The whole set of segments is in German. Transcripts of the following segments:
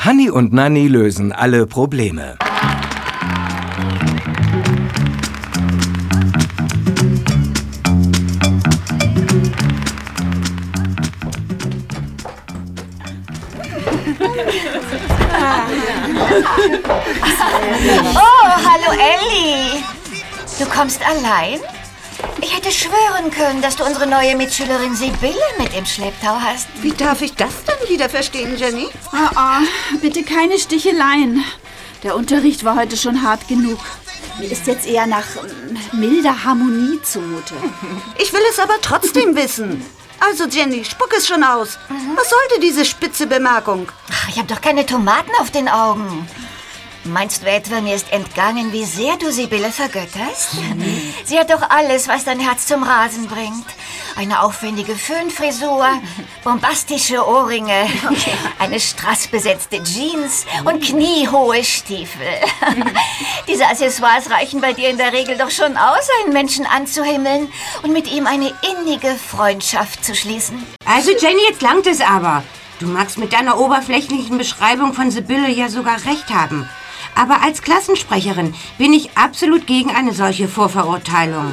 Hanni und Nanni lösen alle Probleme. Oh, hallo Ellie. Du kommst allein? Ich hätte schwören können, dass du unsere neue Mitschülerin Sibylle mit im Schlepptau hast. Wie darf ich das dann wieder verstehen, Jenny? Oh, oh, bitte keine Sticheleien. Der Unterricht war heute schon hart genug. Mir ist jetzt eher nach ähm, milder Harmonie zumute. Ich will es aber trotzdem wissen. Also Jenny, spuck es schon aus. Was sollte diese spitze Bemerkung? Ach, ich habe doch keine Tomaten auf den Augen. Meinst du etwa, mir ist entgangen, wie sehr du Sibylle vergötterst? Sie hat doch alles, was dein Herz zum Rasen bringt. Eine aufwendige Föhnfrisur, bombastische Ohrringe, eine strassbesetzte Jeans und kniehohe Stiefel. Diese Accessoires reichen bei dir in der Regel doch schon aus, einen Menschen anzuhimmeln und mit ihm eine innige Freundschaft zu schließen. Also Jenny, jetzt langt es aber. Du magst mit deiner oberflächlichen Beschreibung von Sibylle ja sogar recht haben. Aber als Klassensprecherin bin ich absolut gegen eine solche Vorverurteilung.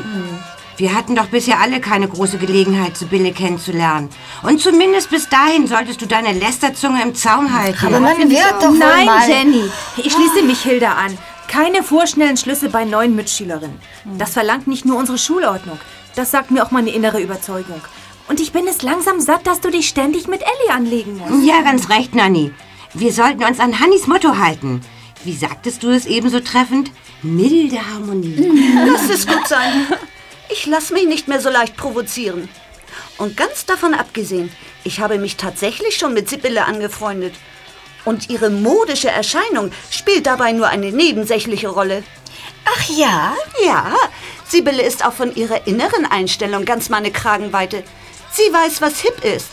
Wir hatten doch bisher alle keine große Gelegenheit, Sibylle kennenzulernen. Und zumindest bis dahin solltest du deine Lästerzunge im Zaum halten. Aber man wird doch Nein, mal... Jenny. Ich schließe mich Hilda an. Keine vorschnellen Schlüsse bei neuen Mitschülerinnen. Das verlangt nicht nur unsere Schulordnung. Das sagt mir auch meine innere Überzeugung. Und ich bin es langsam satt, dass du dich ständig mit Ellie anlegen musst. Ja, ganz recht, Nanni. Wir sollten uns an Hannis Motto halten. Wie sagtest du es ebenso treffend? Milde Harmonie. Lass es gut sein. Ich lass mich nicht mehr so leicht provozieren. Und ganz davon abgesehen, ich habe mich tatsächlich schon mit Sibylle angefreundet. Und ihre modische Erscheinung spielt dabei nur eine nebensächliche Rolle. Ach ja? Ja, Sibylle ist auch von ihrer inneren Einstellung ganz meine Kragenweite. Sie weiß, was hip ist.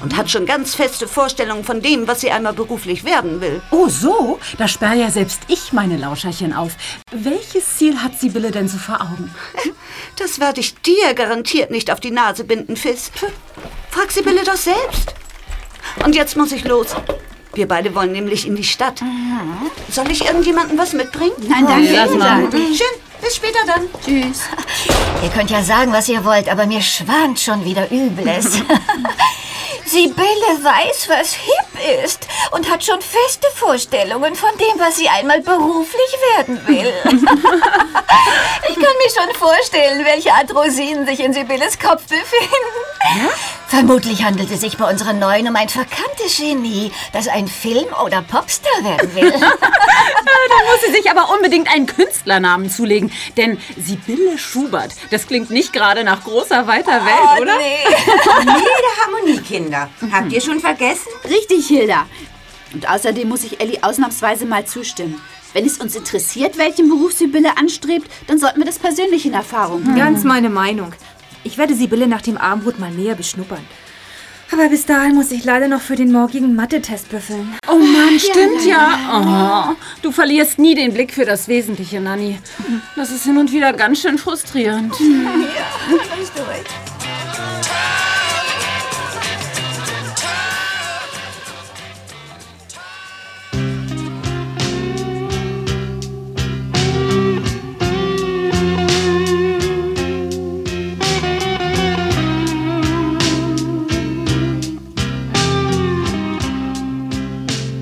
Und hat schon ganz feste Vorstellungen von dem, was sie einmal beruflich werden will. Oh so, da sperr ja selbst ich meine Lauscherchen auf. Welches Ziel hat Sibylle denn so vor Augen? Das werde ich dir garantiert nicht auf die Nase binden, Fiss. Frag Sibylle doch selbst. Und jetzt muss ich los. Wir beide wollen nämlich in die Stadt. Soll ich irgendjemandem was mitbringen? Nein, danke. lass mal. Schön, bis später dann. Tschüss. Ihr könnt ja sagen, was ihr wollt, aber mir schwant schon wieder Übles. Sibylle weiß, was hip ist und hat schon feste Vorstellungen von dem, was sie einmal beruflich werden will. ich kann mir schon vorstellen, welche Art Rosinen sich in Sibylles Kopf befinden. Vermutlich handelt es sich bei unserer Neuen um ein verkanntes Genie, das ein Film- oder Popstar werden will. Da muss sie sich aber unbedingt einen Künstlernamen zulegen. Denn Sibylle Schubert, das klingt nicht gerade nach großer, weiter Welt, oder? nee. Milde Harmonie, Kinder. Habt ihr schon vergessen? Richtig, Hilda. Und außerdem muss ich Ellie ausnahmsweise mal zustimmen. Wenn es uns interessiert, welchen Beruf Sibylle anstrebt, dann sollten wir das persönlich in Erfahrung bringen. Ganz meine Meinung. Ich werde Sibylle nach dem Abendbrot mal näher beschnuppern. Aber bis dahin muss ich leider noch für den morgigen Mathe-Test büffeln. Oh Mann, stimmt ja. Oh, du verlierst nie den Blick für das Wesentliche, Nanni. Das ist hin und wieder ganz schön frustrierend.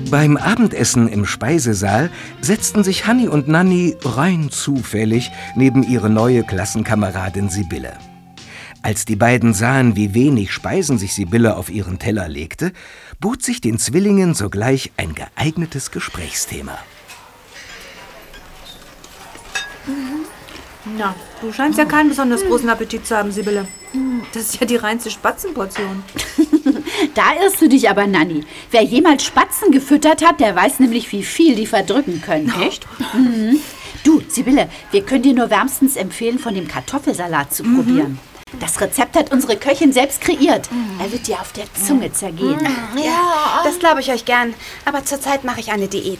Beim Abendessen im Speisesaal setzten sich Hanni und Nanni rein zufällig neben ihre neue Klassenkameradin Sibylle. Als die beiden sahen, wie wenig Speisen sich Sibylle auf ihren Teller legte, bot sich den Zwillingen sogleich ein geeignetes Gesprächsthema. Na, du scheinst ja keinen besonders großen Appetit zu haben, Sibylle. Das ist ja die reinste Spatzenportion. Da irrst du dich aber, Nanni. Wer jemals Spatzen gefüttert hat, der weiß nämlich, wie viel die verdrücken können. Echt? Mhm. Du, Sibylle, wir können dir nur wärmstens empfehlen, von dem Kartoffelsalat zu probieren. Das Rezept hat unsere Köchin selbst kreiert. Er wird dir auf der Zunge zergehen. Ja, das glaube ich euch gern. Aber zurzeit mache ich eine Diät.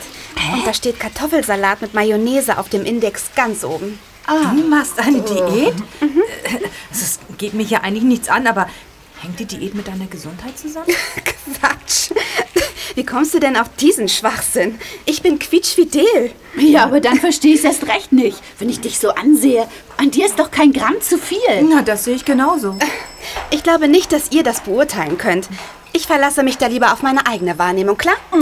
Und da steht Kartoffelsalat mit Mayonnaise auf dem Index ganz oben. Du machst eine Diät? Äh, Das geht mich ja eigentlich nichts an, aber hängt die Diät mit deiner Gesundheit zusammen? Quatsch. Wie kommst du denn auf diesen Schwachsinn? Ich bin quietschfidel. Ja, aber dann verstehe ich es erst recht nicht. Wenn ich dich so ansehe, an dir ist doch kein Gramm zu viel. Na, das sehe ich genauso. Ich glaube nicht, dass ihr das beurteilen könnt. Ich verlasse mich da lieber auf meine eigene Wahrnehmung, klar?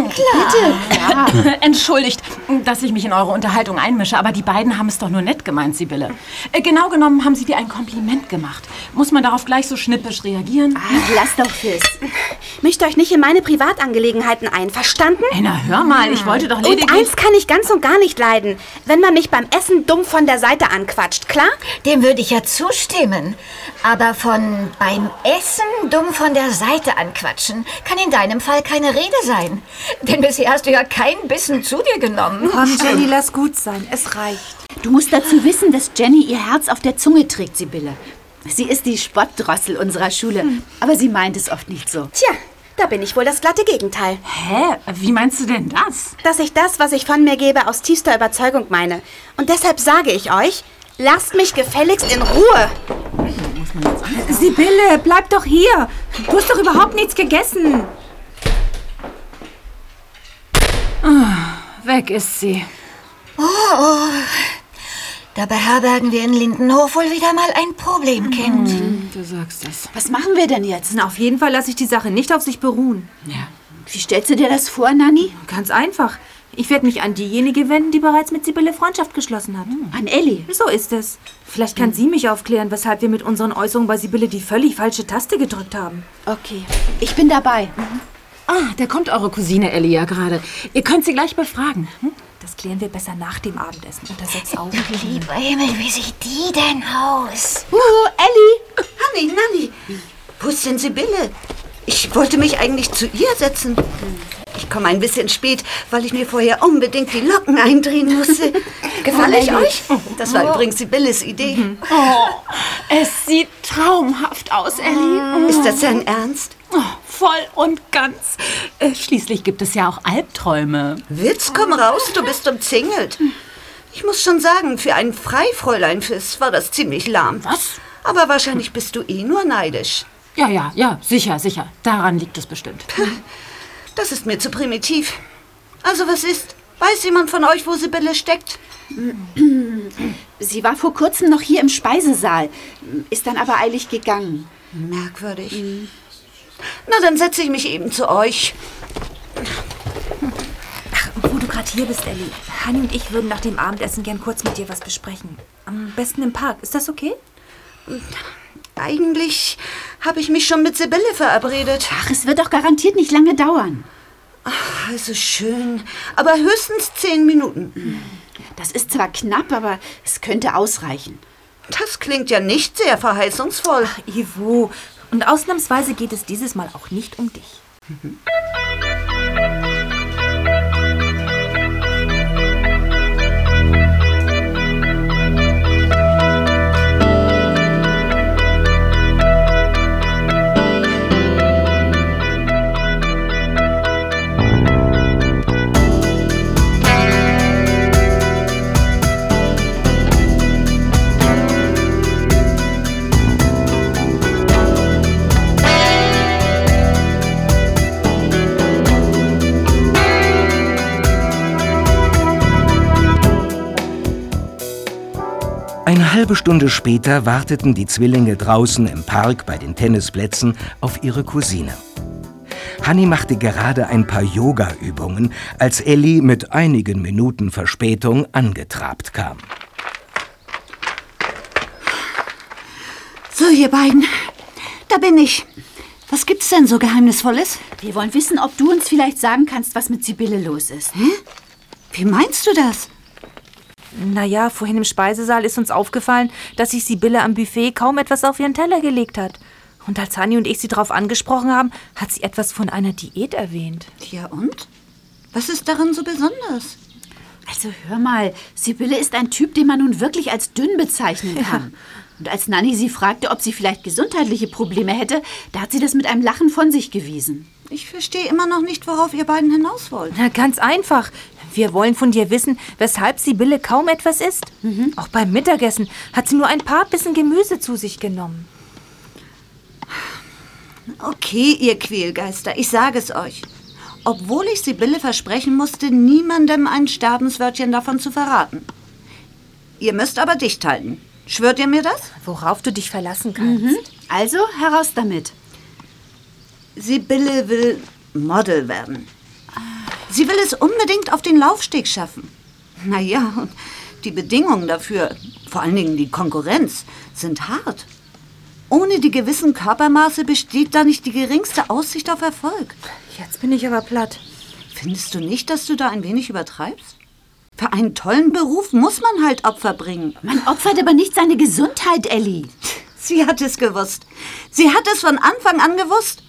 Entschuldigt, dass ich mich in eure Unterhaltung einmische, aber die beiden haben es doch nur nett gemeint, Sibylle. Äh, genau genommen haben sie dir ein Kompliment gemacht. Muss man darauf gleich so schnippisch reagieren? Ach, lass doch, Fizz. Mischt euch nicht in meine Privatangelegenheiten ein, verstanden? Ey, na hör mal, ich wollte doch Und lediglich... eins kann ich ganz und gar nicht leiden, wenn man mich beim Essen dumm von der Seite anquatscht, klar? Dem würde ich ja zustimmen. Aber von beim Essen dumm von der Seite anquatschen, kann in deinem Fall keine Rede sein. Denn bisher hast du ja keinen Bissen zu dir genommen. Komm, Jenny, lass gut sein. Es reicht. Du musst dazu wissen, dass Jenny ihr Herz auf der Zunge trägt, Sibylle. Sie ist die Spottdrossel unserer Schule, aber sie meint es oft nicht so. Tja, da bin ich wohl das glatte Gegenteil. Hä? Wie meinst du denn das? Dass ich das, was ich von mir gebe, aus tiefster Überzeugung meine. Und deshalb sage ich euch, lasst mich gefälligst in Ruhe. Sibylle, bleib doch hier. Du hast doch überhaupt nichts gegessen. Weg ist sie. Da beherbergen wir in Lindenhof wohl wieder mal ein Problemkind. Du sagst es. Was machen wir denn jetzt? Na, auf jeden Fall lasse ich die Sache nicht auf sich beruhen. Ja. Wie stellst du dir das vor, Nanni? Ganz einfach. Ich werde mich an diejenige wenden, die bereits mit Sibylle Freundschaft geschlossen hat. An Ellie. So ist es. Vielleicht kann sie mich aufklären, weshalb wir mit unseren Äußerungen bei Sibylle die völlig falsche Taste gedrückt haben. Okay, ich bin dabei. Ah, da kommt eure Cousine Ellie ja gerade. Ihr könnt sie gleich befragen. Hm? Das klären wir besser nach dem Abendessen unter sechs Augen. Lieber Himmel, wie sieht die denn aus? Uh, Ellie! Hanni, Nanni, wo ist denn Sibylle? Ich wollte mich eigentlich zu ihr setzen. Ich komme ein bisschen spät, weil ich mir vorher unbedingt die Locken eindrehen musste. Gefallen ich euch? Das war übrigens Sibylles Idee. Es sieht traumhaft aus, Ellie. Ist das dein Ernst? Oh, voll und ganz. Äh, schließlich gibt es ja auch Albträume. Witz, komm raus, du bist umzingelt. Ich muss schon sagen, für ein Freifräuleinfiss war das ziemlich lahm. Was? Aber wahrscheinlich bist du eh nur neidisch. Ja, ja, ja, sicher, sicher. Daran liegt es bestimmt. Das ist mir zu primitiv. Also was ist? Weiß jemand von euch, wo Sibylle steckt? Sie war vor kurzem noch hier im Speisesaal, ist dann aber eilig gegangen. Merkwürdig. Na, dann setze ich mich eben zu euch. Wo du gerade hier bist, Ellie. Hanni und ich würden nach dem Abendessen gern kurz mit dir was besprechen. Am besten im Park. Ist das okay? Eigentlich habe ich mich schon mit Sibylle verabredet. Ach, es wird doch garantiert nicht lange dauern. Also schön. Aber höchstens zehn Minuten. Das ist zwar knapp, aber es könnte ausreichen. Das klingt ja nicht sehr verheißungsvoll. Ivo. Und ausnahmsweise geht es dieses Mal auch nicht um dich. Eine halbe Stunde später warteten die Zwillinge draußen im Park bei den Tennisplätzen auf ihre Cousine. Hanni machte gerade ein paar Yoga-Übungen, als Ellie mit einigen Minuten Verspätung angetrabt kam. So, ihr beiden. Da bin ich. Was gibt's denn so Geheimnisvolles? Wir wollen wissen, ob du uns vielleicht sagen kannst, was mit Sibylle los ist. Wie meinst du das? Naja, vorhin im Speisesaal ist uns aufgefallen, dass sich Sibylle am Buffet kaum etwas auf ihren Teller gelegt hat. Und als Hanni und ich sie darauf angesprochen haben, hat sie etwas von einer Diät erwähnt. Ja und? Was ist daran so besonders? Also hör mal, Sibylle ist ein Typ, den man nun wirklich als dünn bezeichnen kann. Und als Nanny sie fragte, ob sie vielleicht gesundheitliche Probleme hätte, da hat sie das mit einem Lachen von sich gewiesen. Ich verstehe immer noch nicht, worauf ihr beiden hinaus wollt. Na, ganz einfach. Wir wollen von dir wissen, weshalb Sibylle kaum etwas isst. Auch beim Mittagessen hat sie nur ein paar Bissen Gemüse zu sich genommen. Okay, ihr Quälgeister, ich sage es euch. obwohl ich Sibylle versprechen musste, niemandem ein Sterbenswörtchen davon zu verraten. Ihr müsst aber dicht halten. Schwört ihr mir das? Worauf du dich verlassen kannst. Also, heraus damit. Sibylle will Model werden. Sie will es unbedingt auf den Laufsteg schaffen. Naja, und die Bedingungen dafür, vor allen Dingen die Konkurrenz, sind hart. Ohne die gewissen Körpermaße besteht da nicht die geringste Aussicht auf Erfolg. Jetzt bin ich aber platt. Findest du nicht, dass du da ein wenig übertreibst? Für einen tollen Beruf muss man halt Opfer bringen. Man opfert aber nicht seine Gesundheit, Ellie. Sie hat es gewusst. Sie hat es von Anfang an gewusst.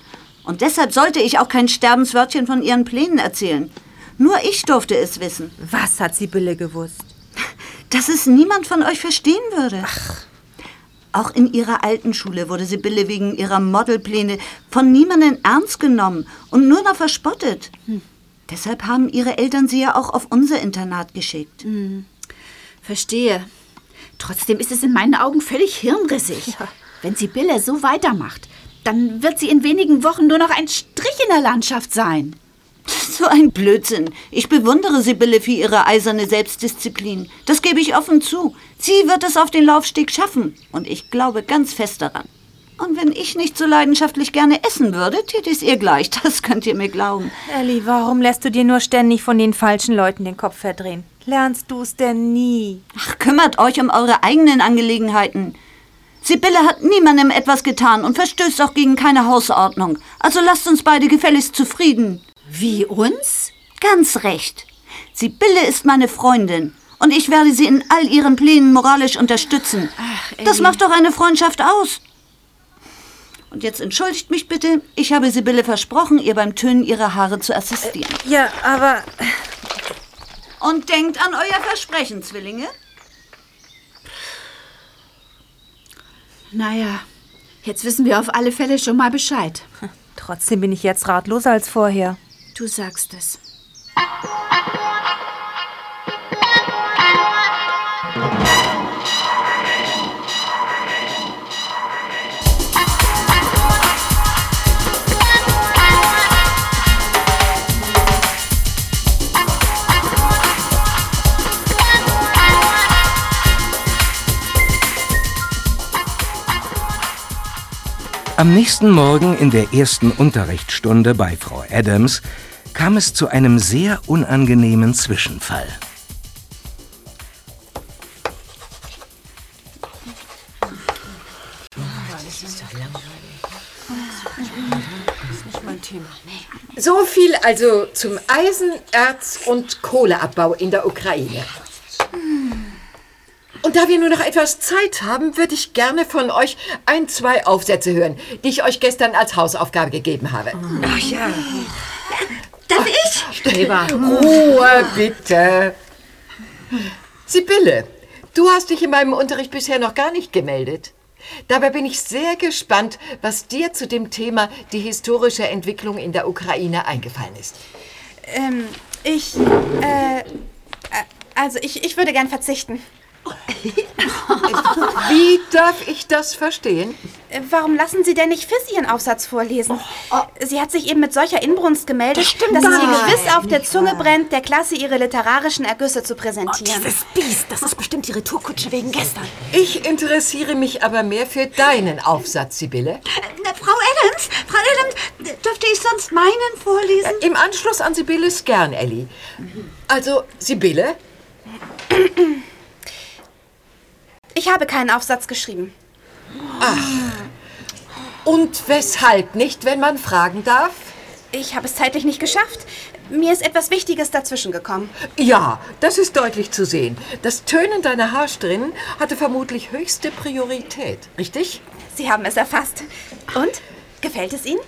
Und deshalb sollte ich auch kein Sterbenswörtchen von ihren Plänen erzählen. Nur ich durfte es wissen. Was hat Sibylle gewusst? Dass es niemand von euch verstehen würde. Auch in ihrer alten Schule wurde Sibylle wegen ihrer Modelpläne von niemandem ernst genommen und nur noch verspottet. Deshalb haben ihre Eltern sie ja auch auf unser Internat geschickt. Verstehe. Trotzdem ist es in meinen Augen völlig hirnrissig. Wenn Sibylle so weitermacht, dann wird sie in wenigen Wochen nur noch ein Strich in der Landschaft sein. So ein Blödsinn. Ich bewundere Sibylle für ihre eiserne Selbstdisziplin. Das gebe ich offen zu. Sie wird es auf den Laufsteg schaffen. Und ich glaube ganz fest daran. Und wenn ich nicht so leidenschaftlich gerne essen würde, täte ich es ihr gleich. Das könnt ihr mir glauben. Ellie, warum lässt du dir nur ständig von den falschen Leuten den Kopf verdrehen? Lernst du es denn nie? Ach, kümmert euch um eure eigenen Angelegenheiten. Sibylle hat niemandem etwas getan und verstößt auch gegen keine Hausordnung. Also lasst uns beide gefälligst zufrieden. Wie uns? Ganz recht. Sibylle ist meine Freundin und ich werde sie in all ihren Plänen moralisch unterstützen. das macht doch eine Freundschaft aus. Und jetzt entschuldigt mich bitte, ich habe Sibylle versprochen, ihr beim Tönen ihrer Haare zu assistieren. Ja, aber Und denkt an euer Versprechen, Zwillinge. Naja, jetzt wissen wir auf alle Fälle schon mal Bescheid. trotzdem bin ich jetzt ratloser als vorher. Du sagst es. Am nächsten Morgen in der ersten Unterrichtsstunde bei Frau Adams kam es zu einem sehr unangenehmen Zwischenfall. So viel also zum Eisen-, Erz- und Kohleabbau in der Ukraine. Und da wir nur noch etwas Zeit haben, würde ich gerne von euch ein, zwei Aufsätze hören, die ich euch gestern als Hausaufgabe gegeben habe. Ach ja. Darf ich? Ruhe, bitte. Sibylle, du hast dich in meinem Unterricht bisher noch gar nicht gemeldet. Dabei bin ich sehr gespannt, was dir zu dem Thema die historische Entwicklung in der Ukraine eingefallen ist. Ähm, ich, äh, äh, also ich, ich würde gern verzichten. Wie darf ich das verstehen? Äh, Warum lassen Sie denn nicht Fiss Ihren Aufsatz vorlesen? Sie hat sich eben mit solcher Inbrunst gemeldet, dass es ihr gewiss auf der Zunge brennt, der Klasse ihre literarischen Ergüsse zu präsentieren. Biest, das ist bestimmt die Retourkutsche wegen gestern. Ich interessiere mich aber mehr für deinen Aufsatz, Sibylle. Na, Frau Adams, Frau Adams, dürfte ich sonst meinen vorlesen? Im Anschluss an Sibylles gern, Ellie. Also, Sibylle, Ich habe keinen Aufsatz geschrieben. und weshalb nicht, wenn man fragen darf? Ich habe es zeitlich nicht geschafft. Mir ist etwas Wichtiges dazwischen gekommen. Ja, das ist deutlich zu sehen. Das Tönen deiner Haarstrinnen hatte vermutlich höchste Priorität, richtig? Sie haben es erfasst. Und? Gefällt es Ihnen?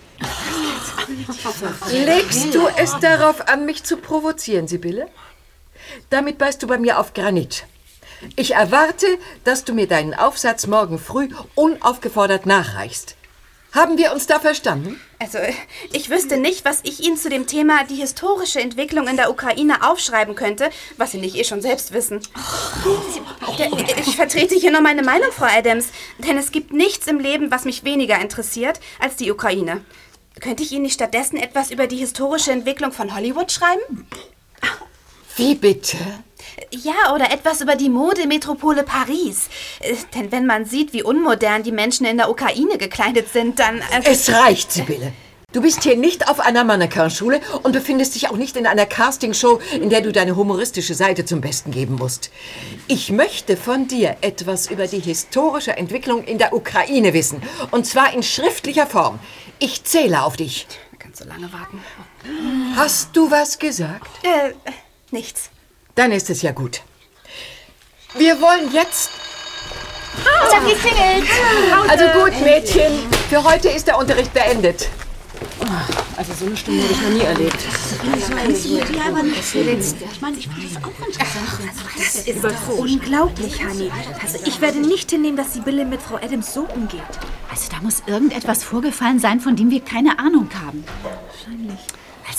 Legst du es darauf an, mich zu provozieren, Sibylle? Damit beißt du bei mir auf Granit. Ich erwarte, dass du mir deinen Aufsatz morgen früh unaufgefordert nachreichst. Haben wir uns da verstanden? Also, ich wüsste nicht, was ich Ihnen zu dem Thema die historische Entwicklung in der Ukraine aufschreiben könnte, was Sie nicht eh schon selbst wissen. Ja, Ich vertrete hier nur meine Meinung, Frau Adams, denn es gibt nichts im Leben, was mich weniger interessiert als die Ukraine. Könnte ich Ihnen nicht stattdessen etwas über die historische Entwicklung von Hollywood schreiben? Wie bitte? Ja, oder etwas über die Modemetropole Paris. Äh, Denn wenn man sieht, wie unmodern die Menschen in der Ukraine gekleidet sind, dann... äh, Es reicht, Sibylle. Du bist hier nicht auf einer Mannequin-Schule und befindest dich auch nicht in einer Castingshow, in der du deine humoristische Seite zum Besten geben musst. Ich möchte von dir etwas über die historische Entwicklung in der Ukraine wissen. Und zwar in schriftlicher Form. Ich zähle auf dich. Kannst so lange warten. Hast du was gesagt? Äh, nichts. Dann ist es ja gut. Wir wollen jetzt... Ich hab geklingelt. Also gut, Mädchen. Für heute ist der Unterricht beendet. Also so eine Stunde habe ich noch nie erlebt. Das ist doch unglaublich, Honey. Also ich werde nicht hinnehmen, dass Sibylle mit Frau Adams so umgeht. Also da muss irgendetwas vorgefallen sein, von dem wir keine Ahnung haben.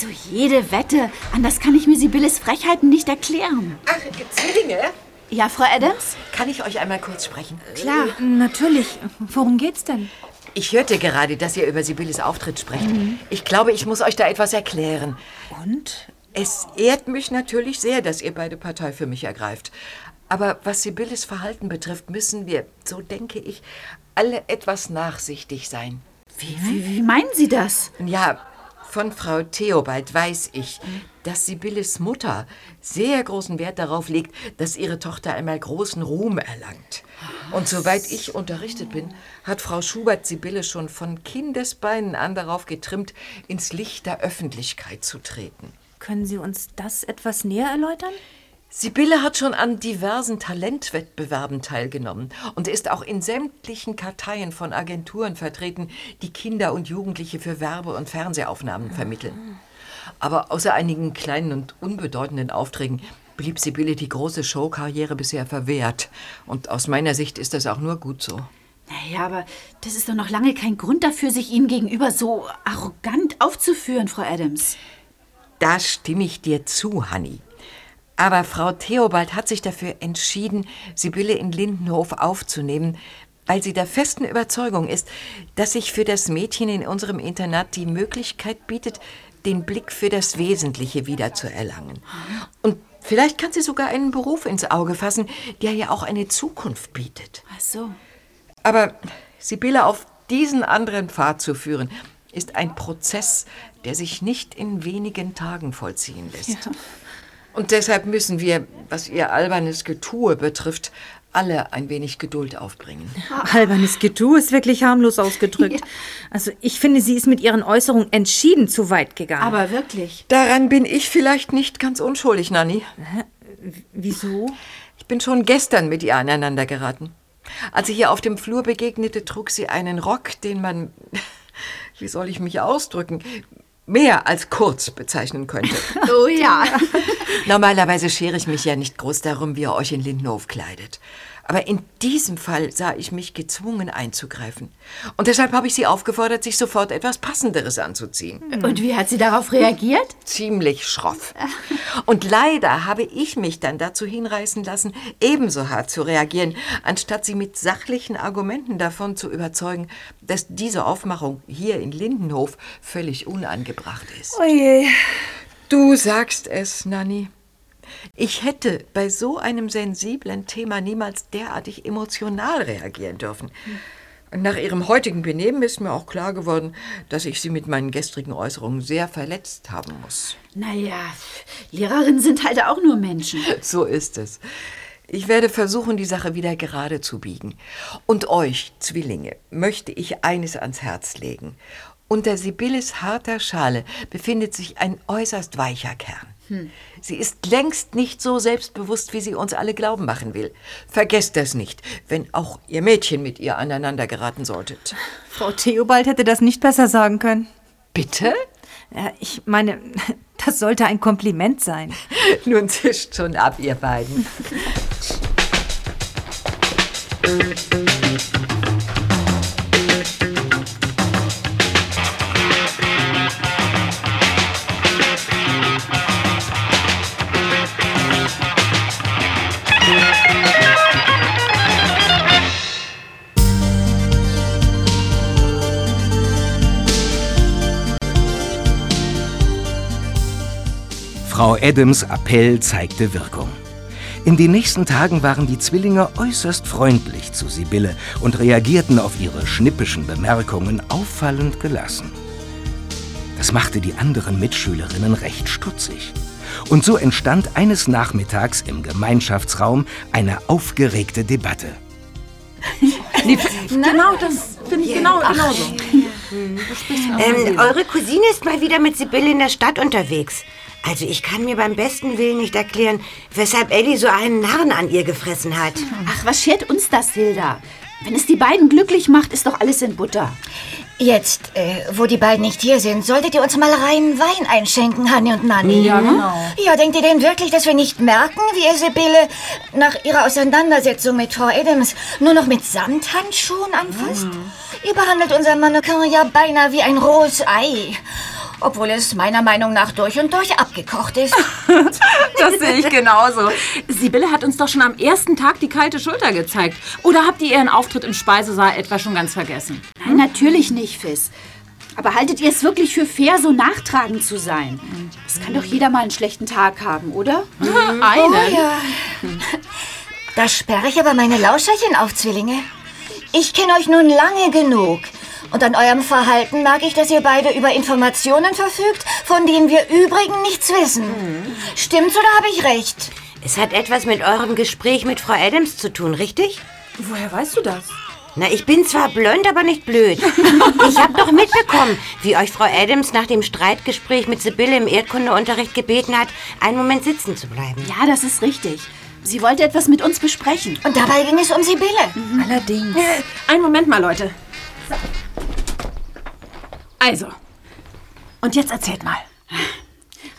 Also jede Wette, anders kann ich mir Sibylles Frechheiten nicht erklären. Ach, Zwillinge? Ja, Frau Adams? Kann ich euch einmal kurz sprechen? Klar, natürlich. Worum geht's denn? Ich hörte gerade, dass ihr über Sibylles Auftritt sprecht. Ich glaube, ich muss euch da etwas erklären. Und? Es ehrt mich natürlich sehr, dass ihr beide Partei für mich ergreift. Aber was Sibylles Verhalten betrifft, müssen wir, so denke ich, alle etwas nachsichtig sein. Wie, wie, wie meinen Sie das? Ja, von Frau Theobald weiß ich, dass Sibylles Mutter sehr großen Wert darauf legt, dass ihre Tochter einmal großen Ruhm erlangt. Und soweit ich unterrichtet bin, hat Frau Schubert Sibylle schon von Kindesbeinen an darauf getrimmt, ins Licht der Öffentlichkeit zu treten. Können Sie uns das etwas näher erläutern? Sibylle hat schon an diversen Talentwettbewerben teilgenommen und ist auch in sämtlichen Karteien von Agenturen vertreten, die Kinder und Jugendliche für Werbe- und Fernsehaufnahmen vermitteln. Aber außer einigen kleinen und unbedeutenden Aufträgen blieb Sibylle die große Showkarriere bisher verwehrt. Und aus meiner Sicht ist das auch nur gut so. Naja, aber das ist doch noch lange kein Grund dafür, sich ihm gegenüber so arrogant aufzuführen, Frau Adams. Da stimme ich dir zu, Hanni. Aber Frau Theobald hat sich dafür entschieden, Sibylle in Lindenhof aufzunehmen, weil sie der festen Überzeugung ist, dass sich für das Mädchen in unserem Internat die Möglichkeit bietet, den Blick für das Wesentliche wiederzuerlangen. Und vielleicht kann sie sogar einen Beruf ins Auge fassen, der ihr auch eine Zukunft bietet. Ach so. Aber Sibylle auf diesen anderen Pfad zu führen, ist ein Prozess, der sich nicht in wenigen Tagen vollziehen lässt. Und deshalb müssen wir, was ihr albernes Getue betrifft, alle ein wenig Geduld aufbringen. Albernes Getue ist wirklich harmlos ausgedrückt. Also ich finde, sie ist mit ihren Äußerungen entschieden zu weit gegangen. Aber wirklich. Daran bin ich vielleicht nicht ganz unschuldig, Nanni. wieso? Ich bin schon gestern mit ihr aneinander geraten. Als ich ihr auf dem Flur begegnete, trug sie einen Rock, den man, wie soll ich mich ausdrücken, mehr als kurz bezeichnen könnte. Oh ja. Normalerweise schere ich mich ja nicht groß darum, wie ihr euch in Lindenhof kleidet. Aber in diesem Fall sah ich mich gezwungen einzugreifen. Und deshalb habe ich sie aufgefordert, sich sofort etwas Passenderes anzuziehen. Und wie hat sie darauf reagiert? Ziemlich schroff. Und leider habe ich mich dann dazu hinreißen lassen, ebenso hart zu reagieren, anstatt sie mit sachlichen Argumenten davon zu überzeugen, dass diese Aufmachung hier in Lindenhof völlig unangebracht ist. Oje. Du sagst es, Nanni. Ich hätte bei so einem sensiblen Thema niemals derartig emotional reagieren dürfen. Und nach ihrem heutigen Benehmen ist mir auch klar geworden, dass ich sie mit meinen gestrigen Äußerungen sehr verletzt haben muss. Naja, Lehrerinnen sind halt auch nur Menschen. So ist es. Ich werde versuchen, die Sache wieder gerade zu biegen. Und euch, Zwillinge, möchte ich eines ans Herz legen. Unter Sibylles harter Schale befindet sich ein äußerst weicher Kern. Sie ist längst nicht so selbstbewusst, wie sie uns alle glauben machen will. Vergesst das nicht, wenn auch ihr Mädchen mit ihr aneinander geraten solltet. Frau Theobald hätte das nicht besser sagen können. Bitte? Ja, ich meine, das sollte ein Kompliment sein. Nun zischt schon ab, ihr beiden. Frau Adams Appell zeigte Wirkung. In den nächsten Tagen waren die Zwillinge äußerst freundlich zu Sibylle und reagierten auf ihre schnippischen Bemerkungen auffallend gelassen. Das machte die anderen Mitschülerinnen recht stutzig. Und so entstand eines Nachmittags im Gemeinschaftsraum eine aufgeregte Debatte. genau, das finde ich genau, genauso. Ähm, eure Cousine ist mal wieder mit Sibylle in der Stadt unterwegs. Also ich kann mir beim besten Willen nicht erklären, weshalb Ellie so einen Narren an ihr gefressen hat. Ach, was schert uns das, Hilda? Wenn es die beiden glücklich macht, ist doch alles in Butter. Jetzt, äh, wo die beiden nicht hier sind, solltet ihr uns mal reinen Wein einschenken, Hanni und Nanni. Ja, genau. Ja, denkt ihr denn wirklich, dass wir nicht merken, wie ihr Sibylle nach ihrer Auseinandersetzung mit Frau Adams nur noch mit Samthandschuhen anfasst? Ihr behandelt unser Mannequin ja beinahe wie ein rohes Ei. Obwohl es meiner Meinung nach durch und durch abgekocht ist. Das sehe ich genauso. Sibylle hat uns doch schon am ersten Tag die kalte Schulter gezeigt. Oder habt ihr ihren Auftritt im Speisesaal etwa schon ganz vergessen? Nein, natürlich nicht, Fiss. Aber haltet ihr es wirklich für fair, so nachtragend zu sein? Es kann doch jeder mal einen schlechten Tag haben, oder? Einen? Ja. Da sperre ich aber meine Lauscherchen auf, Zwillinge. Ich kenne euch nun lange genug. Und an eurem Verhalten merke ich, dass ihr beide über Informationen verfügt, von denen wir übrigen nichts wissen. Stimmt's oder habe ich recht? Es hat etwas mit eurem Gespräch mit Frau Adams zu tun, richtig? Woher weißt du das? Na, ich bin zwar blond, aber nicht blöd. Ich habe doch mitbekommen, wie euch Frau Adams nach dem Streitgespräch mit Sibylle im Erdkundeunterricht gebeten hat, einen Moment sitzen zu bleiben. Ja, das ist richtig. Sie wollte etwas mit uns besprechen. Und dabei ging es um Sibylle. Allerdings. Äh, einen Moment mal, Leute. Also. Und jetzt erzählt mal.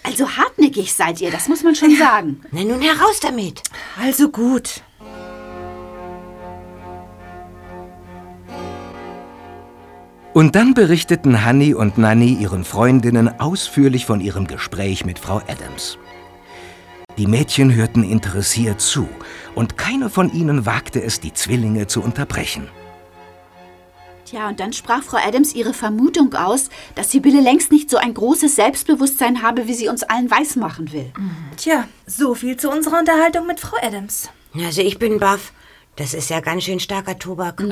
Also hartnäckig seid ihr, das muss man schon sagen. Na nun heraus damit. Also gut. Und dann berichteten Hanni und Nanni ihren Freundinnen ausführlich von ihrem Gespräch mit Frau Adams. Die Mädchen hörten interessiert zu und keine von ihnen wagte es, die Zwillinge zu unterbrechen. Tja, und dann sprach Frau Adams ihre Vermutung aus, dass Sibylle längst nicht so ein großes Selbstbewusstsein habe, wie sie uns allen weismachen will. Tja, so viel zu unserer Unterhaltung mit Frau Adams. Also ich bin baff. Das ist ja ganz schön starker Tobak.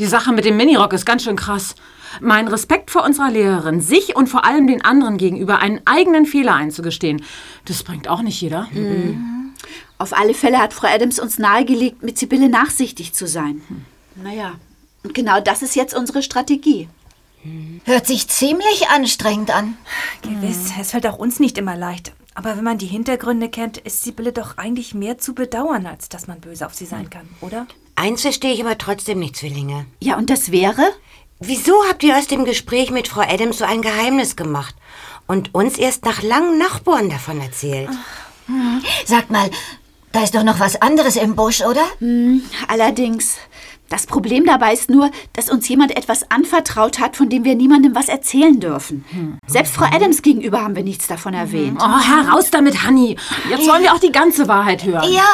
Die Sache mit dem Minirock ist ganz schön krass. Mein Respekt vor unserer Lehrerin, sich und vor allem den anderen gegenüber einen eigenen Fehler einzugestehen, das bringt auch nicht jeder. Auf alle Fälle hat Frau Adams uns nahegelegt, mit Sibylle nachsichtig zu sein. Naja, und genau das ist jetzt unsere Strategie. Hört sich ziemlich anstrengend an. Gewiss, es fällt auch uns nicht immer leicht. Aber wenn man die Hintergründe kennt, ist Sibylle doch eigentlich mehr zu bedauern, als dass man böse auf sie sein kann, oder? Eins verstehe ich aber trotzdem nicht, Zwillinge. Ja, und das wäre? Wieso habt ihr aus dem Gespräch mit Frau Adams so ein Geheimnis gemacht und uns erst nach langen Nachbohren davon erzählt? Sagt mal, da ist doch noch was anderes im Busch, oder? Allerdings. Das Problem dabei ist nur, dass uns jemand etwas anvertraut hat, von dem wir niemandem was erzählen dürfen. Selbst Frau Adams gegenüber haben wir nichts davon erwähnt. Oh, heraus damit, Hanni. Jetzt wollen wir auch die ganze Wahrheit hören. Ja,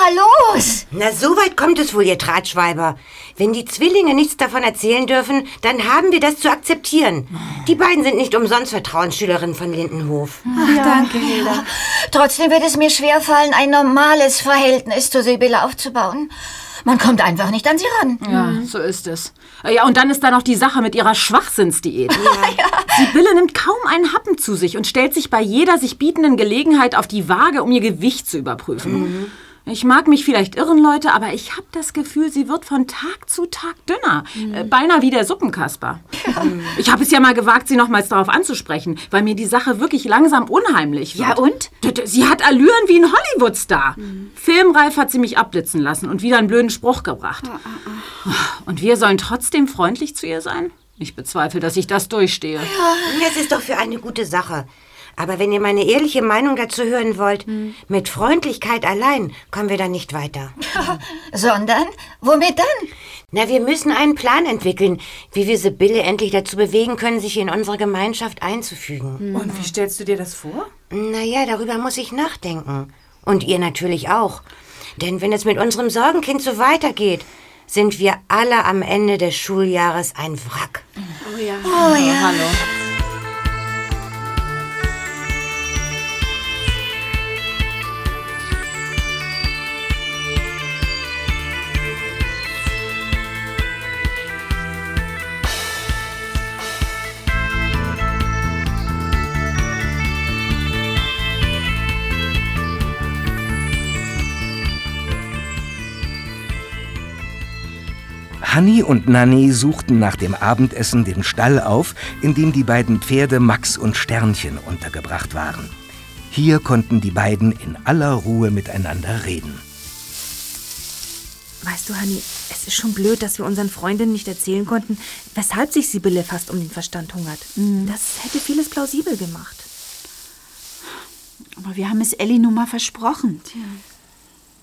los! Na, so weit kommt es wohl, ihr Tratschweiber. Wenn die Zwillinge nichts davon erzählen dürfen, dann haben wir das zu akzeptieren. Die beiden sind nicht umsonst Vertrauensschülerinnen von Lindenhof. Danke, Hilda. Trotzdem wird es mir schwerfallen, ein normales Verhältnis zu Sibylle aufzubauen. Man kommt einfach nicht an sie ran. Ja, so ist es. Ja, und dann ist da noch die Sache mit ihrer Schwachsinnsdiät. Sibylle nimmt kaum einen Happen zu sich und stellt sich bei jeder sich bietenden Gelegenheit auf die Waage, um ihr Gewicht zu überprüfen. Ich mag mich vielleicht irren, Leute, aber ich habe das Gefühl, sie wird von Tag zu Tag dünner. Äh, beinahe wie der Suppenkasper. Ich habe es ja mal gewagt, sie nochmals darauf anzusprechen, weil mir die Sache wirklich langsam unheimlich wird. Ja, und? Sie hat Allüren wie ein Hollywood-Star. Filmreif hat sie mich abblitzen lassen und wieder einen blöden Spruch gebracht. Und wir sollen trotzdem freundlich zu ihr sein? Ich bezweifle, dass ich das durchstehe. Das ist doch für eine gute Sache. Aber wenn ihr meine ehrliche Meinung dazu hören wollt, mit Freundlichkeit allein kommen wir da nicht weiter. Sondern, womit dann? Na, wir müssen einen Plan entwickeln, wie wir Sibylle endlich dazu bewegen können, sich in unsere Gemeinschaft einzufügen. Und wie stellst du dir das vor? Naja, darüber muss ich nachdenken. Und ihr natürlich auch. Denn wenn es mit unserem Sorgenkind so weitergeht, sind wir alle am Ende des Schuljahres ein Wrack. Hanni und Nanni suchten nach dem Abendessen den Stall auf, in dem die beiden Pferde Max und Sternchen untergebracht waren. Hier konnten die beiden in aller Ruhe miteinander reden. Weißt du, Hanni, es ist schon blöd, dass wir unseren Freundinnen nicht erzählen konnten, weshalb sich Sibylle fast um den Verstand hungert. Das hätte vieles plausibel gemacht. Aber wir haben es Ellie nun mal versprochen.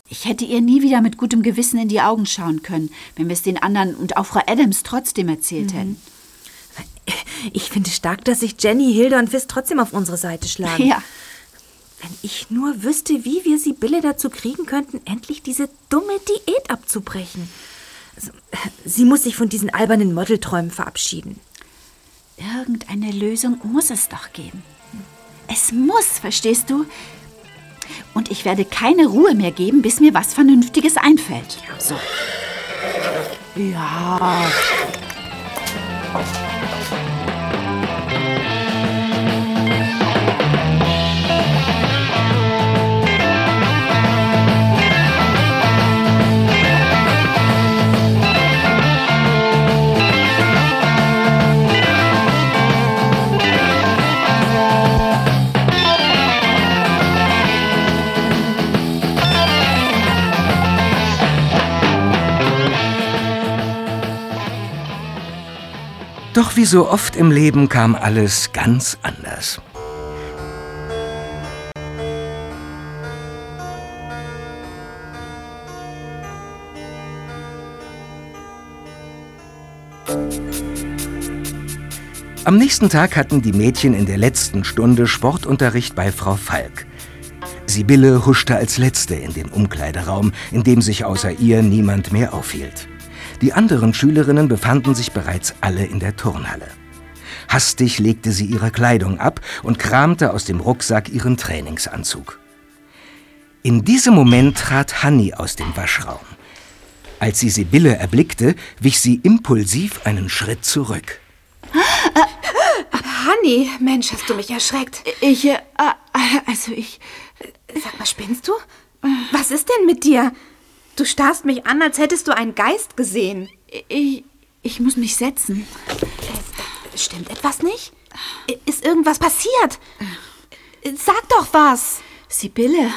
Ich hätte ihr nie wieder mit gutem Gewissen in die Augen schauen können, wenn wir es den anderen und auch Frau Adams trotzdem erzählt hätten. Ich finde stark, dass sich Jenny, Hilda und Wiss trotzdem auf unsere Seite schlagen. Ja. Wenn ich nur wüsste, wie wir Sibylle dazu kriegen könnten, endlich diese dumme Diät abzubrechen. Also, sie muss sich von diesen albernen Modelträumen verabschieden. Irgendeine Lösung muss es doch geben. Es muss, verstehst du? Und ich werde keine Ruhe mehr geben, bis mir was Vernünftiges einfällt. So. Ja. Doch wie so oft im Leben kam alles ganz anders. Am nächsten Tag hatten die Mädchen in der letzten Stunde Sportunterricht bei Frau Falk. Sibylle huschte als Letzte in den Umkleideraum, in dem sich außer ihr niemand mehr aufhielt. Die anderen Schülerinnen befanden sich bereits alle in der Turnhalle. Hastig legte sie ihre Kleidung ab und kramte aus dem Rucksack ihren Trainingsanzug. In diesem Moment trat Hanni aus dem Waschraum. Als sie Sibylle erblickte, wich sie impulsiv einen Schritt zurück. Hanni, Mensch, hast du mich erschreckt. Ich, äh, also ich, Sag mal, spinnst du? Was ist denn mit dir? Du starrst mich an, als hättest du einen Geist gesehen. ich, ich muss mich setzen. Stimmt etwas nicht? Ist irgendwas passiert? Sag doch was. Sibylle,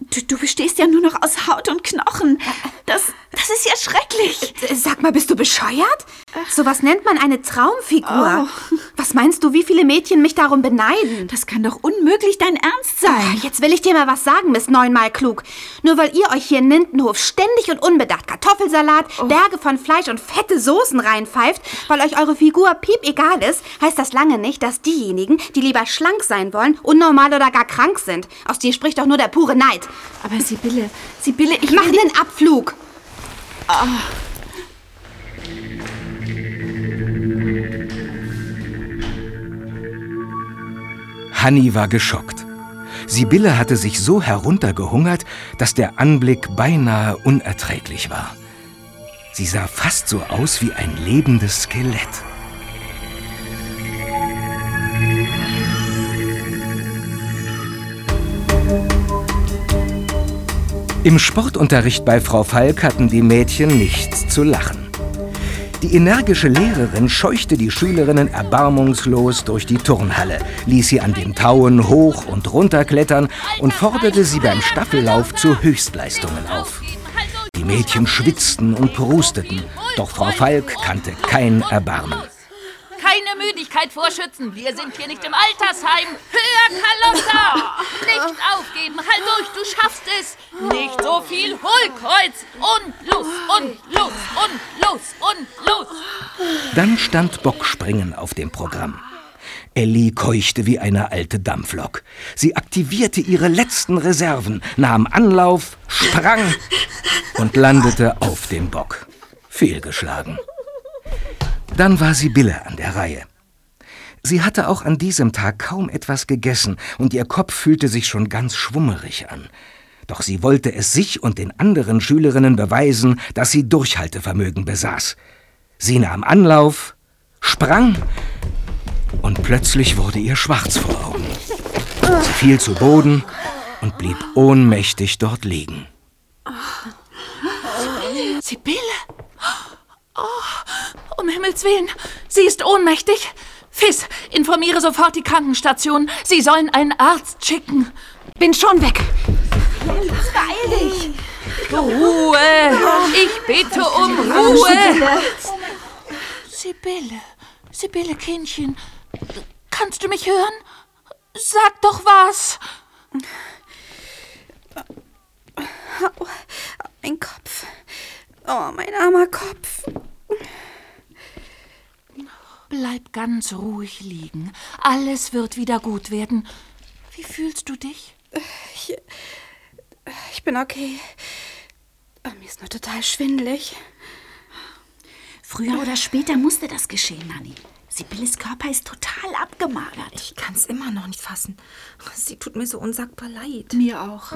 du, du bestehst ja nur noch aus Haut und Knochen. Das, das ist ja schrecklich. Sag mal, bist du bescheuert? Sowas nennt man eine Traumfigur. Was meinst du, wie viele Mädchen mich darum beneiden? Das kann doch unmöglich dein Ernst sein. Jetzt will ich dir mal was sagen, Miss Neunmal klug. Nur weil ihr euch hier in Nintenhof ständig und unbedacht Kartoffelsalat, Berge von Fleisch und fette Soßen reinpfeift, weil euch eure Figur piep egal ist, heißt das lange nicht, dass diejenigen, die lieber schlank sein wollen, unnormal oder gar krank sind. Aus dir spricht doch nur der pure Neid. Aber Sibylle, Sibylle, ich Mach will... einen Abflug. Hanni war geschockt. Sibylle hatte sich so heruntergehungert, dass der Anblick beinahe unerträglich war. Sie sah fast so aus wie ein lebendes Skelett. Im Sportunterricht bei Frau Falk hatten die Mädchen nichts zu lachen. Die energische Lehrerin scheuchte die Schülerinnen erbarmungslos durch die Turnhalle, ließ sie an den Tauen hoch und runter klettern und forderte sie beim Staffellauf zu Höchstleistungen auf. Die Mädchen schwitzten und prusteten, doch Frau Falk kannte kein Erbarmen. Keine Müdigkeit vorschützen. Wir sind hier nicht im Altersheim. Höher, Carlotta! Nicht aufgeben. Halt durch, du schaffst es. Nicht so viel Hohlkreuz. Und los, und los, und los, und los. Dann stand Bockspringen auf dem Programm. Ellie keuchte wie eine alte Dampflok. Sie aktivierte ihre letzten Reserven, nahm Anlauf, sprang und landete auf dem Bock. Fehlgeschlagen. Dann war Sibylle an der Reihe. Sie hatte auch an diesem Tag kaum etwas gegessen und ihr Kopf fühlte sich schon ganz schwummerig an. Doch sie wollte es sich und den anderen Schülerinnen beweisen, dass sie Durchhaltevermögen besaß. Sie nahm Anlauf, sprang und plötzlich wurde ihr schwarz vor Augen. Sie fiel zu Boden und blieb ohnmächtig dort liegen. Sibylle! Um Himmels Willen, sie ist ohnmächtig. Fiss, informiere sofort die Krankenstation. Sie sollen einen Arzt schicken. Bin schon weg. Beeil dich. Ruhe! Ich bitte um Ruhe! Sibylle, Sibylle, Kindchen, kannst du mich hören? Sag doch was! Mein Kopf. Oh, mein armer Kopf. Bleib ganz ruhig liegen. Alles wird wieder gut werden. Wie fühlst du dich? Ich bin okay. Aber mir ist nur total schwindelig. Früher oder später musste das geschehen, Nanni. Sibylles Körper ist total abgemagert. Ich kann es immer noch nicht fassen. Sie tut mir so unsagbar leid. Mir auch.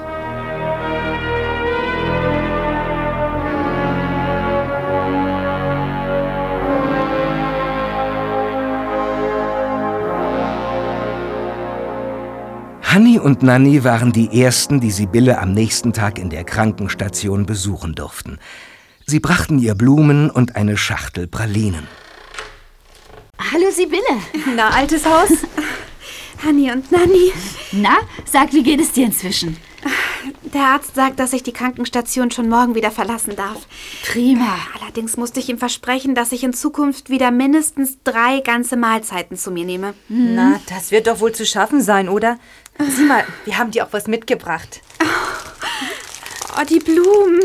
Hanni und Nanni waren die ersten, die Sibylle am nächsten Tag in der Krankenstation besuchen durften. Sie brachten ihr Blumen und eine Schachtel Pralinen. Hallo, Sibylle. Na, altes Haus? Hanni und Nanni. Na, sag, wie geht es dir inzwischen? Der Arzt sagt, dass ich die Krankenstation schon morgen wieder verlassen darf. Prima. Allerdings musste ich ihm versprechen, dass ich in Zukunft wieder mindestens drei ganze Mahlzeiten zu mir nehme. Na, das wird doch wohl zu schaffen sein, oder? Sieh mal, wir haben dir auch was mitgebracht. Oh, die Blumen.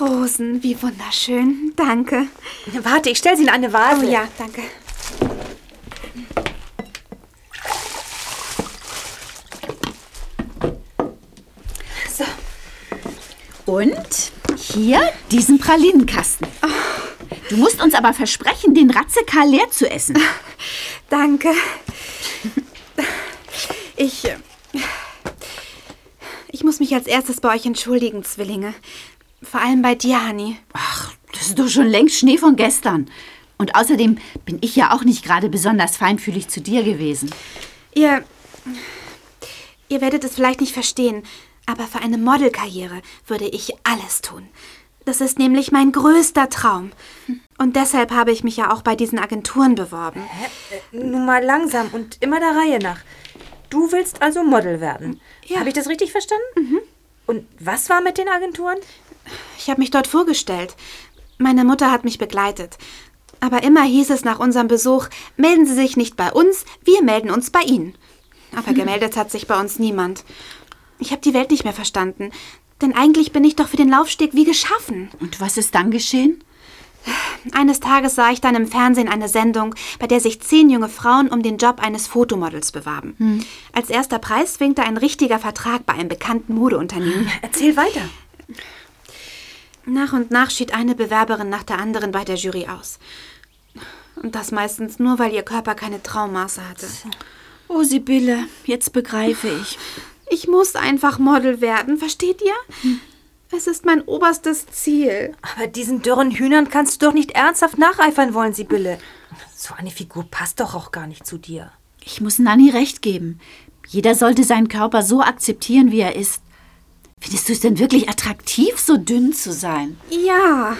Rosen, wie wunderschön. Danke. Warte, ich stell sie in eine Vase. Oh ja, danke. Und hier diesen Pralinenkasten. Du musst uns aber versprechen, den Ratzekarl leer zu essen. Danke. Ich. Äh, Ich muss mich als erstes bei euch entschuldigen, Zwillinge. Vor allem bei dir, Hanni. Ach, das ist doch schon längst Schnee von gestern. Und außerdem bin ich ja auch nicht gerade besonders feinfühlig zu dir gewesen. Ihr. Ihr werdet es vielleicht nicht verstehen, aber für eine Modelkarriere würde ich alles tun. Das ist nämlich mein größter Traum. Und deshalb habe ich mich ja auch bei diesen Agenturen beworben. Nun mal langsam und immer der Reihe nach. Du willst also Model werden. Ja. Habe ich das richtig verstanden? Und was war mit den Agenturen? Ich habe mich dort vorgestellt. Meine Mutter hat mich begleitet. Aber immer hieß es nach unserem Besuch, melden Sie sich nicht bei uns, wir melden uns bei Ihnen. Aber gemeldet hat sich bei uns niemand. Ich habe die Welt nicht mehr verstanden. Denn eigentlich bin ich doch für den Laufsteg wie geschaffen. Und was ist dann geschehen? Eines Tages sah ich dann im Fernsehen eine Sendung, bei der sich zehn junge Frauen um den Job eines Fotomodels bewarben. Als erster Preis winkte ein richtiger Vertrag bei einem bekannten Modeunternehmen. Erzähl weiter. Nach und nach schied eine Bewerberin nach der anderen bei der Jury aus. Und das meistens nur, weil ihr Körper keine Traumaße hatte. Oh, Sibylle, jetzt begreife ich. Ich muss einfach Model werden, versteht ihr? Es ist mein oberstes Ziel. Aber diesen dürren Hühnern kannst du doch nicht ernsthaft nacheifern wollen, Sibylle. So eine Figur passt doch auch gar nicht zu dir. Ich muss Nanni recht geben. Jeder sollte seinen Körper so akzeptieren, wie er ist. Findest du es denn wirklich attraktiv, so dünn zu sein? Ja,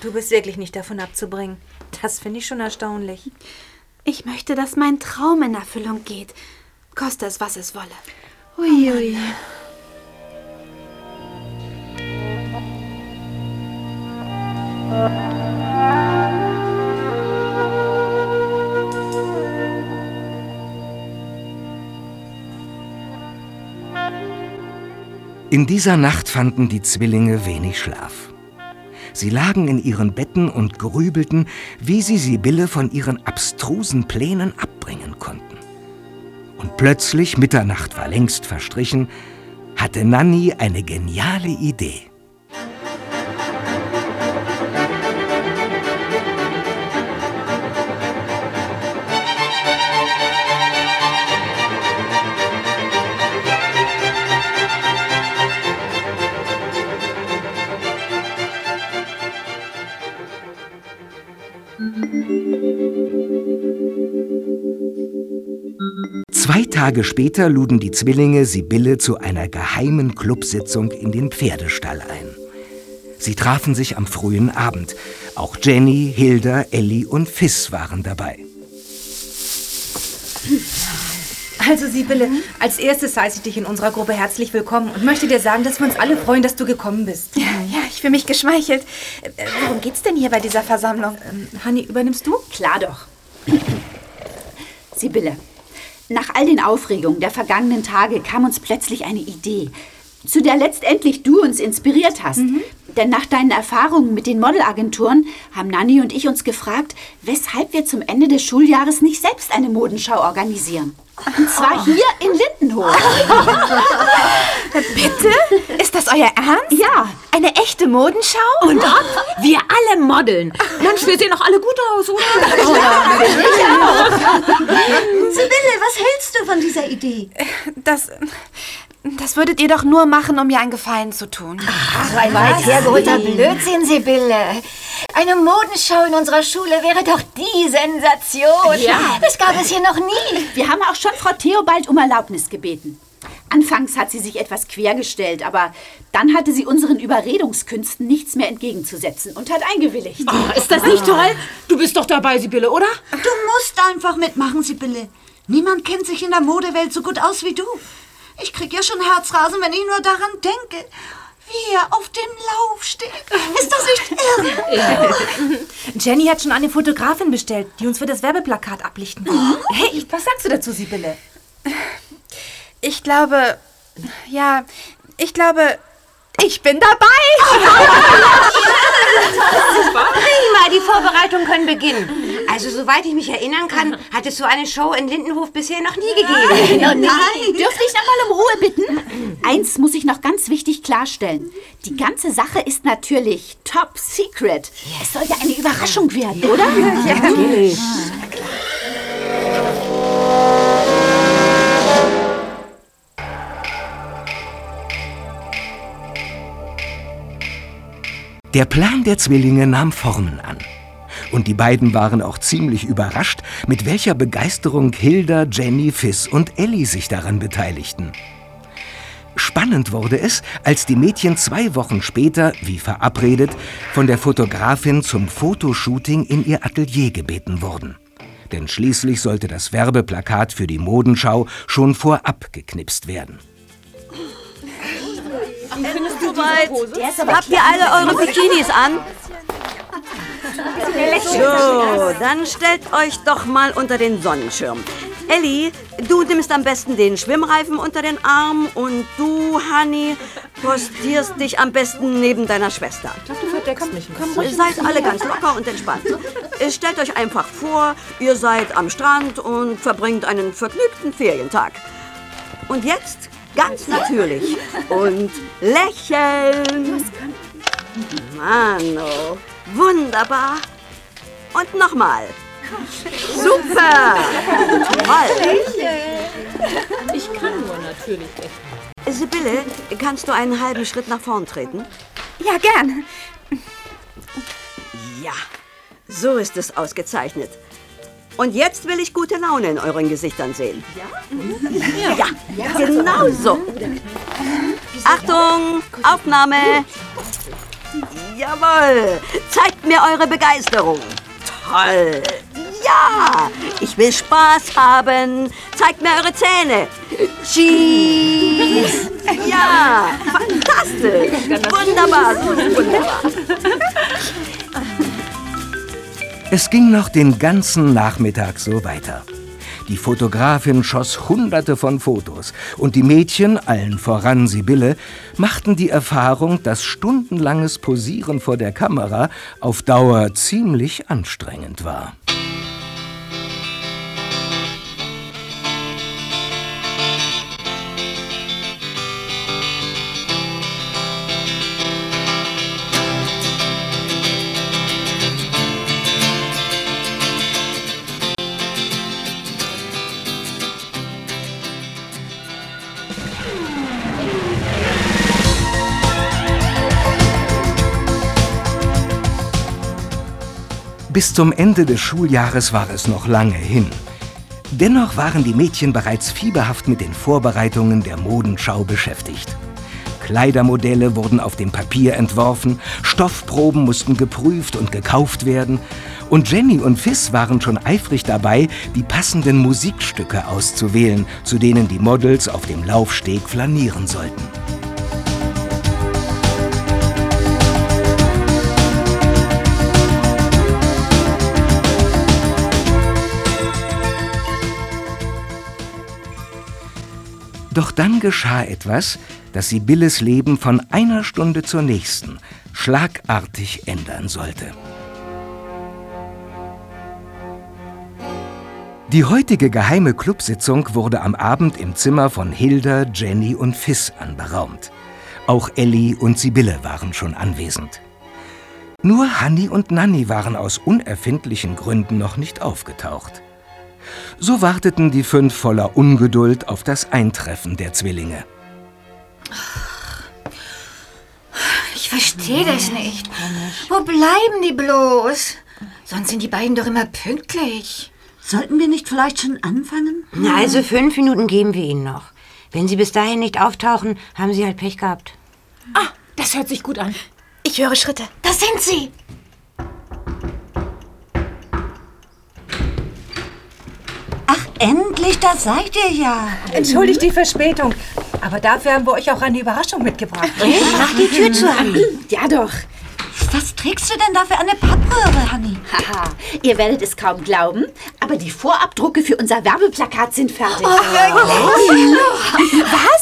Du bist wirklich nicht davon abzubringen. Das finde ich schon erstaunlich. ich möchte, dass mein Traum in Erfüllung geht. Koste es, was es wolle. Uiui. In dieser Nacht fanden die Zwillinge wenig Schlaf. Sie lagen in ihren Betten und grübelten, wie sie Sibylle von ihren abstrusen Plänen abbringen konnten. Und plötzlich, Mitternacht war längst verstrichen, hatte Nanni eine geniale Idee. Zwei Tage später luden die Zwillinge Sibylle zu einer geheimen Clubsitzung in den Pferdestall ein. Sie trafen sich am frühen Abend. Auch Jenny, Hilda, Ellie und Fiss waren dabei. Also, Sibylle, als erstes heiße ich dich in unserer Gruppe herzlich willkommen und möchte dir sagen, dass wir uns alle freuen, dass du gekommen bist. Ja, ich fühle mich geschmeichelt. Äh, Worum geht's denn hier bei dieser Versammlung? Ähm, Hanni, übernimmst du? Klar doch. Sibylle, nach all den Aufregungen der vergangenen Tage kam uns plötzlich eine Idee, zu der letztendlich du uns inspiriert hast. Denn nach deinen Erfahrungen mit den Modelagenturen haben Nanni und ich uns gefragt, weshalb wir zum Ende des Schuljahres nicht selbst eine Modenschau organisieren. Und zwar hier in Lindenhof. Bitte? Ist das euer Ernst? Ja. Eine echte Modenschau? Und ob wir alle modeln. Mensch, wir sehen doch alle gut aus, oder? Sibylle, was hältst du von dieser Idee? Das, das würdet ihr doch nur machen, um mir einen Gefallen zu tun. So ein weit hergeholter Blödsinn, Sibylle. Eine Modenschau in unserer Schule wäre doch die Sensation. Ja. Das gab es hier noch nie. Wir haben auch schon Frau Theobald um Erlaubnis gebeten. Anfangs hat sie sich etwas quergestellt, aber dann hatte sie unseren Überredungskünsten nichts mehr entgegenzusetzen und hat eingewilligt. Oh, ist das nicht toll? Du bist doch dabei, Sibylle, oder? Du musst einfach mitmachen, Sibylle. Niemand kennt sich in der Modewelt so gut aus wie du. Ich krieg ja schon Herzrasen, wenn ich nur daran denke. Wie er auf dem Lauf steht. Ist das nicht irre? Jenny hat schon eine Fotografin bestellt, die uns für das Werbeplakat ablichten will. Hey, was sagst du dazu, Sibylle? Ich glaube, ja, ich glaube, ich bin dabei. Prima, die Vorbereitungen können beginnen. Also, soweit ich mich erinnern kann, hat es so eine Show in Lindenhof bisher noch nie gegeben. Nein, dürfte ich noch mal um Ruhe bitten? Eins muss ich noch ganz wichtig klarstellen. Die ganze Sache ist natürlich top secret. Es soll ja eine Überraschung werden, oder? Der Plan der Zwillinge nahm Formen an. Und die beiden waren auch ziemlich überrascht, mit welcher Begeisterung Hilda, Jenny, Fiss und Ellie sich daran beteiligten. Spannend wurde es, als die Mädchen zwei Wochen später, wie verabredet, von der Fotografin zum Fotoshooting in ihr Atelier gebeten wurden. Denn schließlich sollte das Werbeplakat für die Modenschau schon vorab geknipst werden. Habt ihr alle eure Bikinis an? So, dann stellt euch doch mal unter den Sonnenschirm. Elli, du nimmst am besten den Schwimmreifen unter den Arm und du, Hanni, postierst dich am besten neben deiner Schwester. Du verdeckst mich. Komm, Seid alle ganz locker und entspannt. Stellt euch einfach vor, ihr seid am Strand und verbringt einen vergnügten Ferientag. Und jetzt ganz natürlich und lächeln. Mano, wunderbar. Und nochmal. Super. Toll. Ich kann nur natürlich nicht. Sibylle, kannst du einen halben Schritt nach vorn treten? Ja, gern. Ja, so ist es ausgezeichnet. Und jetzt will ich gute Laune in euren Gesichtern sehen. Ja? Ja, genau so. Achtung, Aufnahme. Jawohl, zeigt mir eure Begeisterung. Toll. Ja, ich will Spaß haben. Zeigt mir eure Zähne. Cheese. Ja, fantastisch. Wunderbar, wunderbar. Es ging noch den ganzen Nachmittag so weiter. Die Fotografin schoss hunderte von Fotos und die Mädchen, allen voran Sibylle, machten die Erfahrung, dass stundenlanges Posieren vor der Kamera auf Dauer ziemlich anstrengend war. Bis zum Ende des Schuljahres war es noch lange hin. Dennoch waren die Mädchen bereits fieberhaft mit den Vorbereitungen der Modenschau beschäftigt. Kleidermodelle wurden auf dem Papier entworfen, Stoffproben mussten geprüft und gekauft werden. Und Jenny und Fiss waren schon eifrig dabei, die passenden Musikstücke auszuwählen, zu denen die Models auf dem Laufsteg flanieren sollten. Doch dann geschah etwas, das Sibylles Leben von einer Stunde zur nächsten schlagartig ändern sollte. Die heutige geheime Clubsitzung wurde am Abend im Zimmer von Hilda, Jenny und Fiss anberaumt. Auch Ellie und Sibylle waren schon anwesend. Nur Hanni und Nanni waren aus unerfindlichen Gründen noch nicht aufgetaucht. So warteten die fünf voller Ungeduld auf das Eintreffen der Zwillinge. Ich verstehe das nicht. Wo bleiben die bloß? Sonst sind die beiden doch immer pünktlich. Sollten wir nicht vielleicht schon anfangen? Na, also fünf Minuten geben wir ihnen noch. Wenn sie bis dahin nicht auftauchen, haben sie halt Pech gehabt. Ah, das hört sich gut an. Ich höre Schritte. Das sind sie. Ach, endlich, da seid ihr ja. Entschuldigt die Verspätung. Aber dafür haben wir euch auch eine Überraschung mitgebracht. Mach die Tür zu, Hanni. Ja doch. Was trägst du denn da für eine Pappröhre, Hanni? Haha, ihr werdet es kaum glauben, aber die Vorabdrucke für unser Werbeplakat sind fertig. Was?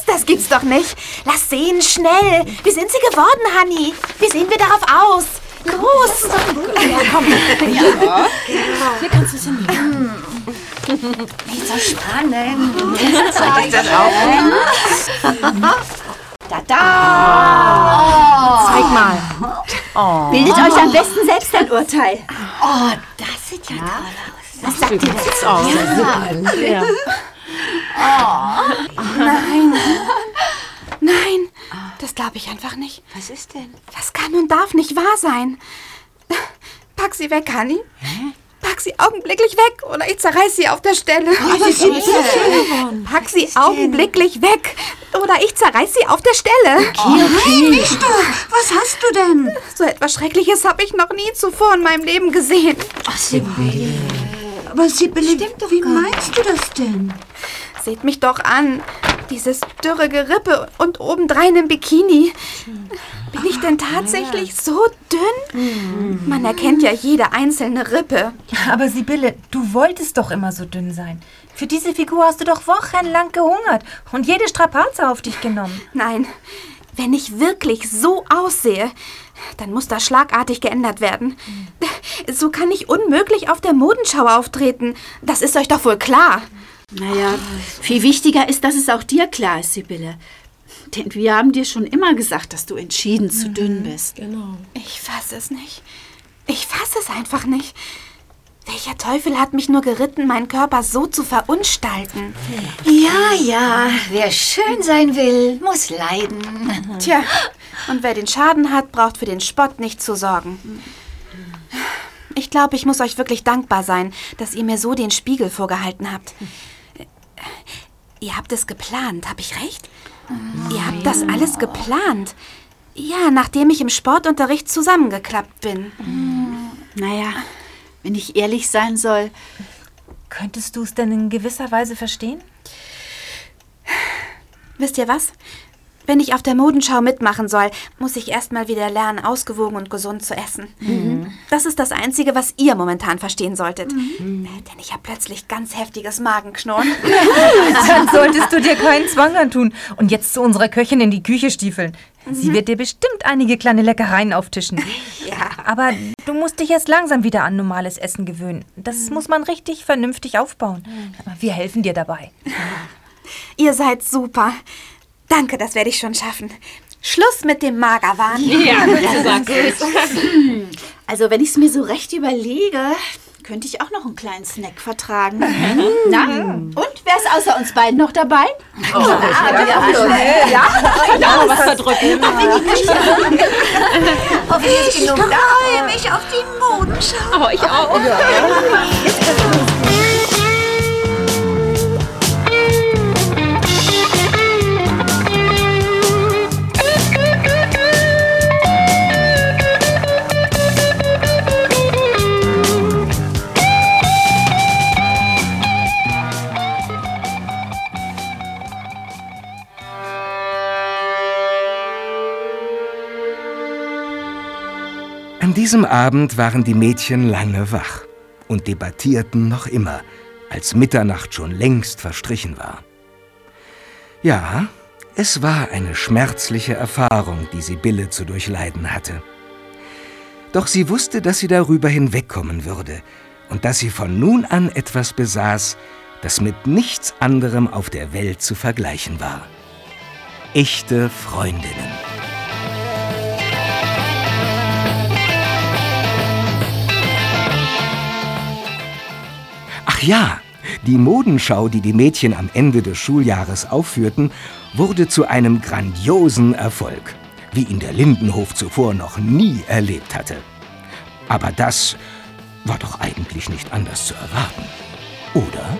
Das gibt's doch nicht. Lass sehen, schnell. Wie sind sie geworden, Hanni? Wie sehen wir darauf aus? Los! Hier kannst du es hinlegen. Nicht so spannend. Da, da. Zeig mal. Bildet euch am besten selbst ein Urteil. Oh, das sieht ja toll aus. Was sagt ihr dazu? Nein, das glaube ich einfach nicht. Was ist denn? Das kann und darf nicht wahr sein. Pack sie weg, Hanni. Pack sie augenblicklich weg oder ich zerreiß sie auf der Stelle. Pack sie augenblicklich weg oder ich zerreiß sie auf der Stelle. Nein, nicht du. Was hast du denn? So etwas Schreckliches habe ich noch nie zuvor in meinem Leben gesehen. Aber Sibylle, wie meinst du das denn? Seht mich doch an. Dieses dürre Gerippe und obendrein im Bikini. Bin ich denn tatsächlich so dünn? Man erkennt ja jede einzelne Rippe. Aber Sibylle, du wolltest doch immer so dünn sein. Für diese Figur hast du doch wochenlang gehungert und jede Strapaze auf dich genommen. Nein, wenn ich wirklich so aussehe, dann muss das schlagartig geändert werden. So kann ich unmöglich auf der Modenschau auftreten. Das ist euch doch wohl klar. Naja, viel wichtiger ist, dass es auch dir klar ist, Sibylle. Denn wir haben dir schon immer gesagt, dass du entschieden zu dünn bist. Ich fasse es nicht. Ich fasse es einfach nicht. Welcher Teufel hat mich nur geritten, meinen Körper so zu verunstalten? Ja, ja. Wer schön sein will, muss leiden. Tja, und wer den Schaden hat, braucht für den Spott nicht zu sorgen. Ich glaube, ich muss euch wirklich dankbar sein, dass ihr mir so den Spiegel vorgehalten habt. Ihr habt es geplant, habe ich recht? Ihr habt das alles geplant. Ja, nachdem ich im Sportunterricht zusammengeklappt bin. Naja, wenn ich ehrlich sein soll, Könntest du es denn in gewisser Weise verstehen? Wisst ihr was? Wenn ich auf der Modenschau mitmachen soll, muss ich erstmal wieder lernen, ausgewogen und gesund zu essen. Das ist das Einzige, was ihr momentan verstehen solltet. Äh, Denn ich habe plötzlich ganz heftiges Magenknurren. Dann solltest du dir keinen Zwang antun und jetzt zu unserer Köchin in die Küche stiefeln. Sie wird dir bestimmt einige kleine Leckereien auftischen. Ja. Aber du musst dich erst langsam wieder an normales Essen gewöhnen. Das muss man richtig vernünftig aufbauen. Aber wir helfen dir dabei. Ihr seid super. Danke, das werde ich schon schaffen. Schluss mit dem Magerwahn. Ja, du sagst es. also wenn ich es mir so recht überlege, könnte ich auch noch einen kleinen Snack vertragen. Na, und wer ist außer uns beiden noch dabei? Oh, ja, Ja, was verdrücken. Hoffentlich genug da. freue mich auf die Modenschau. Oh, ich auch. An diesem Abend waren die Mädchen lange wach und debattierten noch immer, als Mitternacht schon längst verstrichen war. Ja, es war eine schmerzliche Erfahrung, die Sibylle zu durchleiden hatte. Doch sie wusste, dass sie darüber hinwegkommen würde und dass sie von nun an etwas besaß, das mit nichts anderem auf der Welt zu vergleichen war. Echte Freundinnen. Ja, die Modenschau, die die Mädchen am Ende des Schuljahres aufführten, wurde zu einem grandiosen Erfolg, wie ihn der Lindenhof zuvor noch nie erlebt hatte. Aber das war doch eigentlich nicht anders zu erwarten, oder?